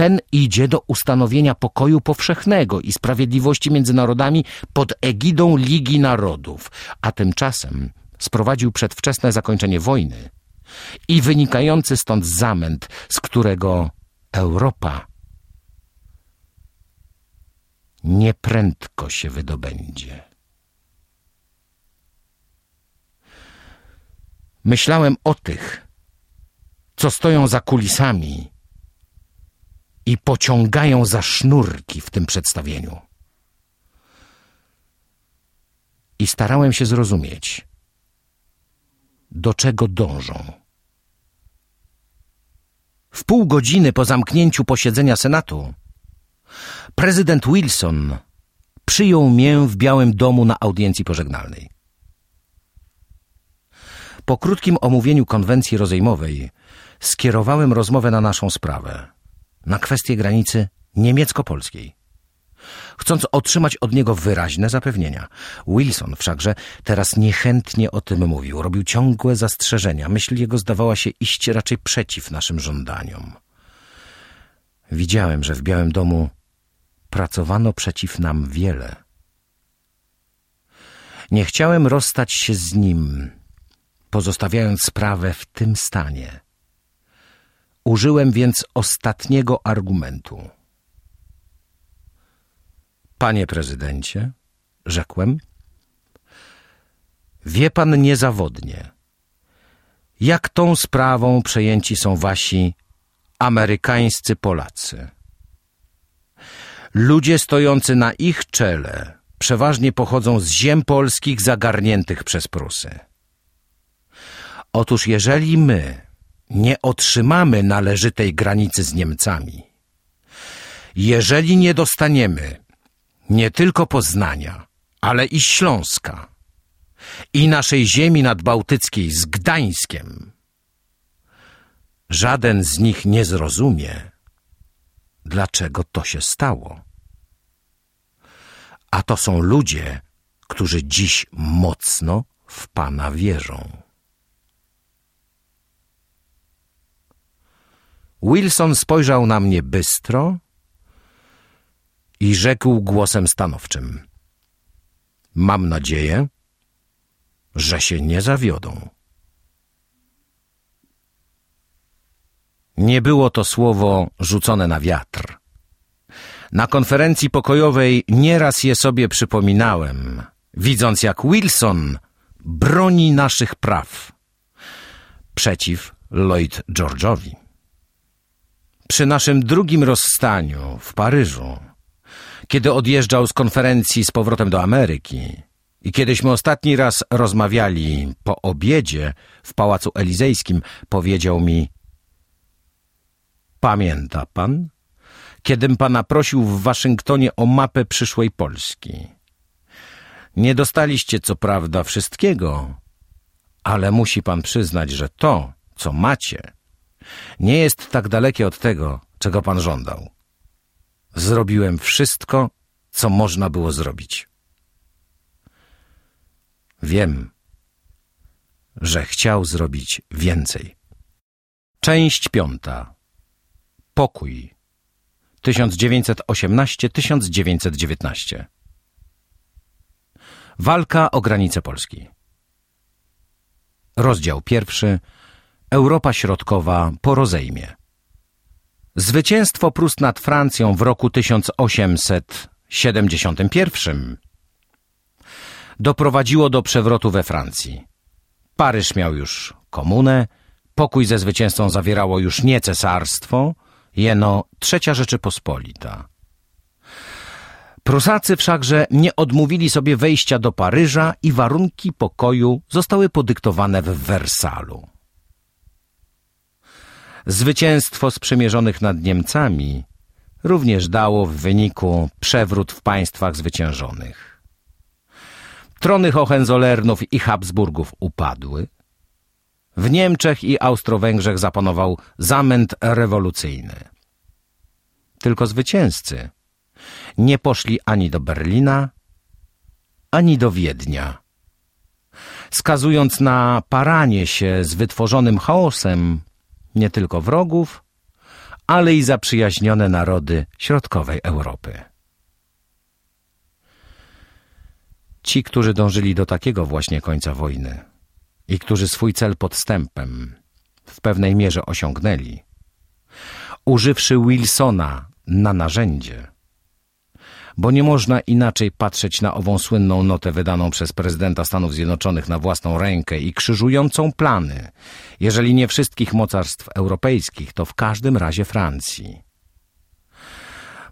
S1: Ten idzie do ustanowienia pokoju powszechnego i sprawiedliwości między narodami pod egidą Ligi Narodów, a tymczasem sprowadził przedwczesne zakończenie wojny i wynikający stąd zamęt, z którego Europa nieprędko się wydobędzie. Myślałem o tych, co stoją za kulisami i pociągają za sznurki w tym przedstawieniu. I starałem się zrozumieć, do czego dążą. W pół godziny po zamknięciu posiedzenia Senatu prezydent Wilson przyjął mię w Białym Domu na audiencji pożegnalnej. Po krótkim omówieniu konwencji rozejmowej skierowałem rozmowę na naszą sprawę, na kwestię granicy niemiecko-polskiej. Chcąc otrzymać od niego wyraźne zapewnienia. Wilson wszakże teraz niechętnie o tym mówił. Robił ciągłe zastrzeżenia. Myśl jego zdawała się iść raczej przeciw naszym żądaniom. Widziałem, że w Białym Domu pracowano przeciw nam wiele. Nie chciałem rozstać się z nim, pozostawiając sprawę w tym stanie. Użyłem więc ostatniego argumentu. Panie prezydencie, rzekłem, wie pan niezawodnie, jak tą sprawą przejęci są wasi amerykańscy Polacy. Ludzie stojący na ich czele przeważnie pochodzą z ziem polskich zagarniętych przez Prusy. Otóż jeżeli my nie otrzymamy należytej granicy z Niemcami, jeżeli nie dostaniemy nie tylko Poznania, ale i Śląska i naszej ziemi nadbałtyckiej z Gdańskiem, żaden z nich nie zrozumie, dlaczego to się stało. A to są ludzie, którzy dziś mocno w Pana wierzą. Wilson spojrzał na mnie bystro i rzekł głosem stanowczym. Mam nadzieję, że się nie zawiodą. Nie było to słowo rzucone na wiatr. Na konferencji pokojowej nieraz je sobie przypominałem, widząc jak Wilson broni naszych praw przeciw Lloyd George'owi. Przy naszym drugim rozstaniu w Paryżu, kiedy odjeżdżał z konferencji z powrotem do Ameryki i kiedyśmy ostatni raz rozmawiali po obiedzie w Pałacu Elizejskim, powiedział mi Pamięta pan, kiedym pana prosił w Waszyngtonie o mapę przyszłej Polski. Nie dostaliście co prawda wszystkiego, ale musi pan przyznać, że to, co macie, nie jest tak dalekie od tego, czego pan żądał. Zrobiłem wszystko, co można było zrobić. Wiem, że chciał zrobić więcej. Część piąta. Pokój. 1918-1919. Walka o granice Polski. Rozdział pierwszy. Europa Środkowa po rozejmie. Zwycięstwo Prus nad Francją w roku 1871 doprowadziło do przewrotu we Francji. Paryż miał już komunę, pokój ze zwycięzcą zawierało już nie cesarstwo, jeno Trzecia Rzeczypospolita. Prusacy wszakże nie odmówili sobie wejścia do Paryża i warunki pokoju zostały podyktowane w Wersalu. Zwycięstwo sprzymierzonych nad Niemcami również dało w wyniku przewrót w państwach zwyciężonych. Trony Hohenzollernów i Habsburgów upadły. W Niemczech i Austro-Węgrzech zapanował zamęt rewolucyjny. Tylko zwycięzcy nie poszli ani do Berlina, ani do Wiednia. Skazując na paranie się z wytworzonym chaosem, nie tylko wrogów, ale i zaprzyjaźnione narody środkowej Europy. Ci, którzy dążyli do takiego właśnie końca wojny i którzy swój cel podstępem w pewnej mierze osiągnęli, używszy Wilsona na narzędzie, bo nie można inaczej patrzeć na ową słynną notę wydaną przez prezydenta Stanów Zjednoczonych na własną rękę i krzyżującą plany, jeżeli nie wszystkich mocarstw europejskich, to w każdym razie Francji.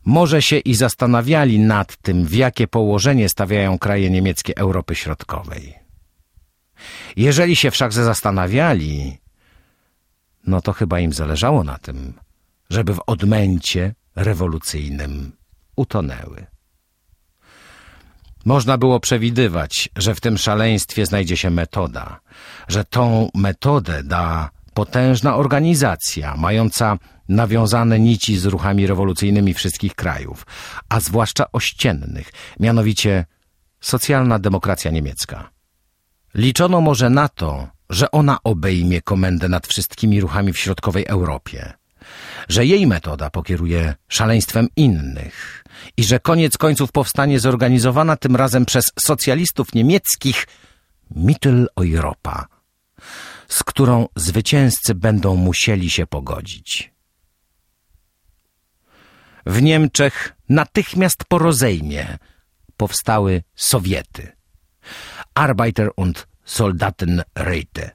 S1: może się i zastanawiali nad tym, w jakie położenie stawiają kraje niemieckie Europy Środkowej. Jeżeli się wszak zastanawiali, no to chyba im zależało na tym, żeby w odmęcie rewolucyjnym utonęły. Można było przewidywać, że w tym szaleństwie znajdzie się metoda, że tą metodę da potężna organizacja, mająca nawiązane nici z ruchami rewolucyjnymi wszystkich krajów, a zwłaszcza ościennych, mianowicie socjalna demokracja niemiecka. Liczono może na to, że ona obejmie komendę nad wszystkimi ruchami w środkowej Europie, że jej metoda pokieruje szaleństwem innych i że koniec końców powstanie zorganizowana tym razem przez socjalistów niemieckich Mitteleuropa, z którą zwycięzcy będą musieli się pogodzić. W Niemczech natychmiast po rozejmie powstały Sowiety. Arbeiter- und Soldatenräte,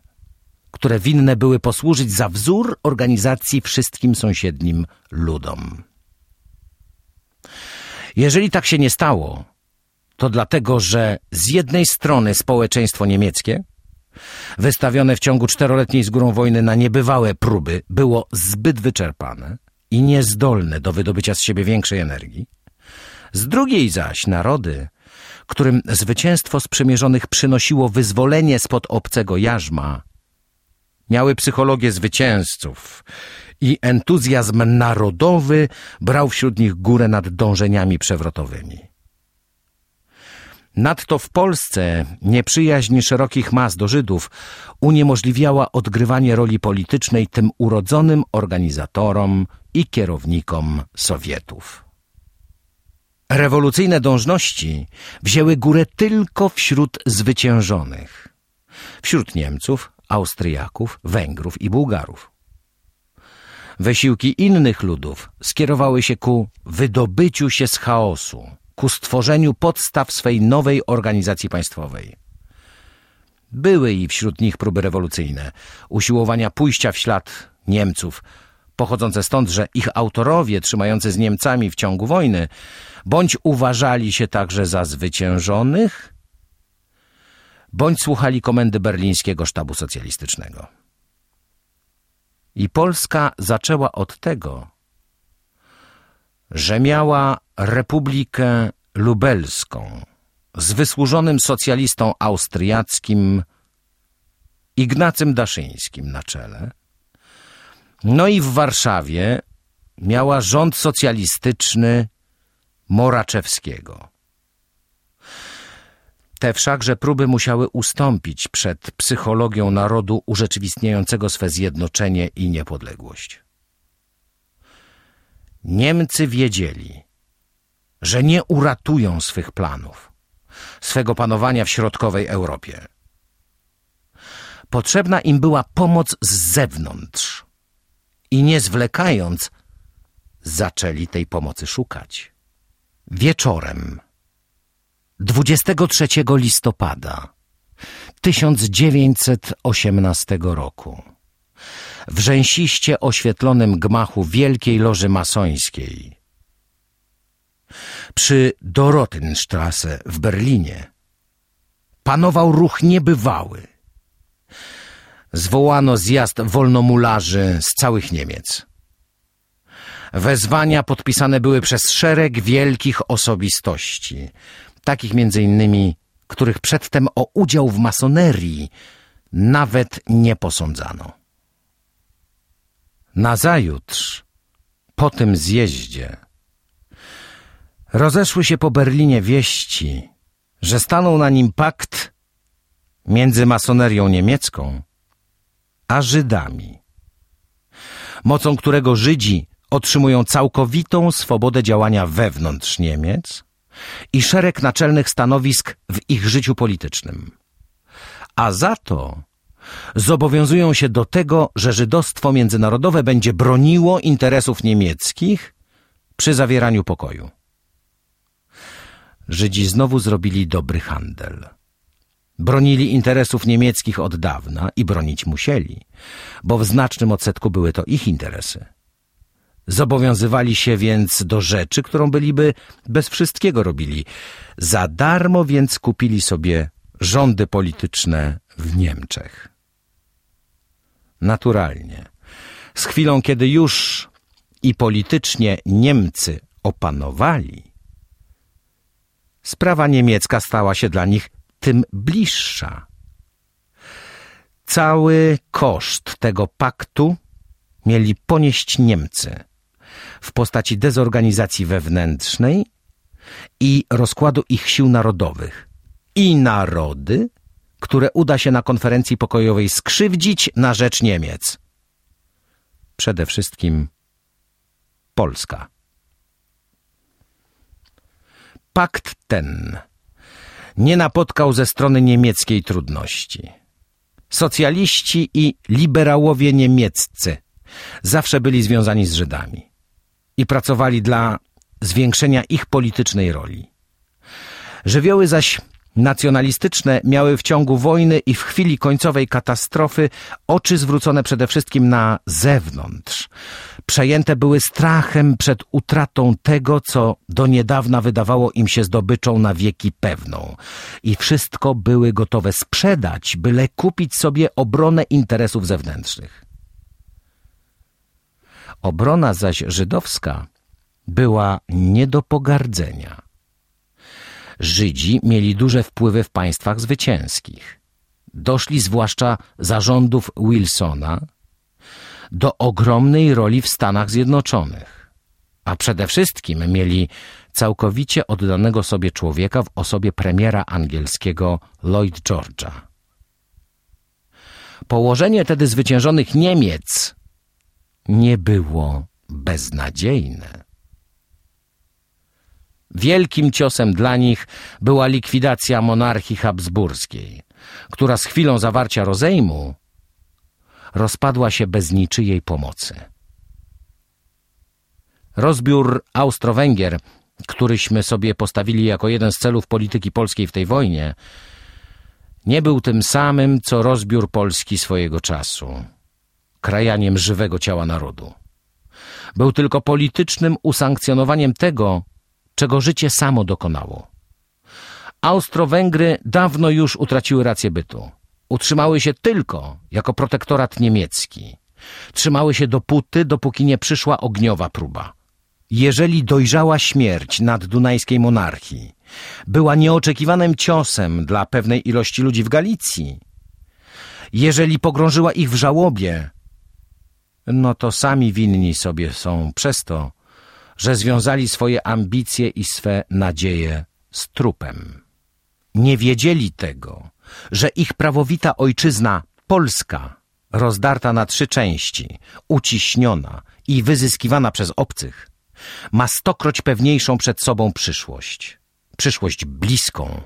S1: które winne były posłużyć za wzór organizacji wszystkim sąsiednim ludom. Jeżeli tak się nie stało, to dlatego, że z jednej strony społeczeństwo niemieckie, wystawione w ciągu czteroletniej z górą wojny na niebywałe próby, było zbyt wyczerpane i niezdolne do wydobycia z siebie większej energii, z drugiej zaś narody, którym zwycięstwo sprzymierzonych przynosiło wyzwolenie spod obcego jarzma, miały psychologię zwycięzców i entuzjazm narodowy brał wśród nich górę nad dążeniami przewrotowymi. Nadto w Polsce nieprzyjaźń szerokich mas do Żydów uniemożliwiała odgrywanie roli politycznej tym urodzonym organizatorom i kierownikom Sowietów. Rewolucyjne dążności wzięły górę tylko wśród zwyciężonych. Wśród Niemców, Austriaków, Węgrów i Bułgarów. Wysiłki innych ludów skierowały się ku wydobyciu się z chaosu, ku stworzeniu podstaw swej nowej organizacji państwowej. Były i wśród nich próby rewolucyjne, usiłowania pójścia w ślad Niemców, pochodzące stąd, że ich autorowie trzymający z Niemcami w ciągu wojny bądź uważali się także za zwyciężonych, bądź słuchali komendy berlińskiego sztabu socjalistycznego. I Polska zaczęła od tego, że miała Republikę Lubelską z wysłużonym socjalistą austriackim Ignacym Daszyńskim na czele. No i w Warszawie miała rząd socjalistyczny Moraczewskiego. Te wszakże próby musiały ustąpić przed psychologią narodu urzeczywistniającego swe zjednoczenie i niepodległość. Niemcy wiedzieli, że nie uratują swych planów, swego panowania w środkowej Europie. Potrzebna im była pomoc z zewnątrz i nie zwlekając, zaczęli tej pomocy szukać. Wieczorem 23 listopada 1918 roku w rzęsiście oświetlonym gmachu Wielkiej Loży Masońskiej przy Dorotynstrasse w Berlinie panował ruch niebywały. Zwołano zjazd wolnomularzy z całych Niemiec. Wezwania podpisane były przez szereg wielkich osobistości, takich między innymi, których przedtem o udział w masonerii nawet nie posądzano. Nazajutrz, po tym zjeździe, rozeszły się po Berlinie wieści, że stanął na nim pakt między masonerią niemiecką a Żydami, mocą którego Żydzi otrzymują całkowitą swobodę działania wewnątrz Niemiec i szereg naczelnych stanowisk w ich życiu politycznym. A za to zobowiązują się do tego, że żydostwo międzynarodowe będzie broniło interesów niemieckich przy zawieraniu pokoju. Żydzi znowu zrobili dobry handel. Bronili interesów niemieckich od dawna i bronić musieli, bo w znacznym odsetku były to ich interesy. Zobowiązywali się więc do rzeczy, którą byliby bez wszystkiego robili. Za darmo więc kupili sobie rządy polityczne w Niemczech. Naturalnie, z chwilą, kiedy już i politycznie Niemcy opanowali, sprawa niemiecka stała się dla nich tym bliższa. Cały koszt tego paktu mieli ponieść Niemcy w postaci dezorganizacji wewnętrznej i rozkładu ich sił narodowych. I narody, które uda się na konferencji pokojowej skrzywdzić na rzecz Niemiec. Przede wszystkim Polska. Pakt ten nie napotkał ze strony niemieckiej trudności. Socjaliści i liberałowie niemieccy zawsze byli związani z Żydami i pracowali dla zwiększenia ich politycznej roli. Żywioły zaś nacjonalistyczne miały w ciągu wojny i w chwili końcowej katastrofy oczy zwrócone przede wszystkim na zewnątrz. Przejęte były strachem przed utratą tego, co do niedawna wydawało im się zdobyczą na wieki pewną. I wszystko były gotowe sprzedać, byle kupić sobie obronę interesów zewnętrznych. Obrona zaś żydowska była nie do pogardzenia. Żydzi mieli duże wpływy w państwach zwycięskich. Doszli zwłaszcza zarządów Wilsona do ogromnej roli w Stanach Zjednoczonych, a przede wszystkim mieli całkowicie oddanego sobie człowieka w osobie premiera angielskiego Lloyd George'a. Położenie tedy zwyciężonych Niemiec nie było beznadziejne. Wielkim ciosem dla nich była likwidacja monarchii habsburskiej, która z chwilą zawarcia rozejmu rozpadła się bez niczyjej pomocy. Rozbiór Austro-Węgier, któryśmy sobie postawili jako jeden z celów polityki polskiej w tej wojnie, nie był tym samym, co rozbiór Polski swojego czasu, krajaniem żywego ciała narodu. Był tylko politycznym usankcjonowaniem tego, czego życie samo dokonało. Austro-Węgry dawno już utraciły rację bytu. Utrzymały się tylko jako protektorat niemiecki. Trzymały się dopóty, dopóki nie przyszła ogniowa próba. Jeżeli dojrzała śmierć nad dunajskiej monarchii była nieoczekiwanym ciosem dla pewnej ilości ludzi w Galicji, jeżeli pogrążyła ich w żałobie, no to sami winni sobie są przez to, że związali swoje ambicje i swe nadzieje z trupem. Nie wiedzieli tego, że ich prawowita ojczyzna Polska, rozdarta na trzy części, uciśniona i wyzyskiwana przez obcych, ma stokroć pewniejszą przed sobą przyszłość. Przyszłość bliską.